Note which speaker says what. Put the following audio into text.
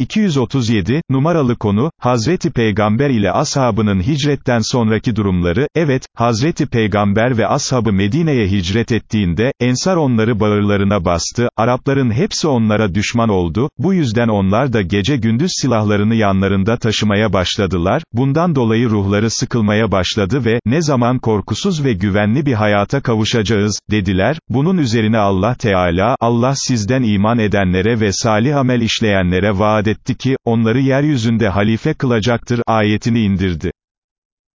Speaker 1: 237, numaralı konu, Hazreti Peygamber ile ashabının hicretten sonraki durumları, evet, Hazreti Peygamber ve ashabı Medine'ye hicret ettiğinde, Ensar onları bağırlarına bastı, Arapların hepsi onlara düşman oldu, bu yüzden onlar da gece gündüz silahlarını yanlarında taşımaya başladılar, bundan dolayı ruhları sıkılmaya başladı ve, ne zaman korkusuz ve güvenli bir hayata kavuşacağız, dediler, bunun üzerine Allah Teala, Allah sizden iman edenlere ve salih amel işleyenlere vaat etti ki, onları yeryüzünde halife kılacaktır, ayetini indirdi.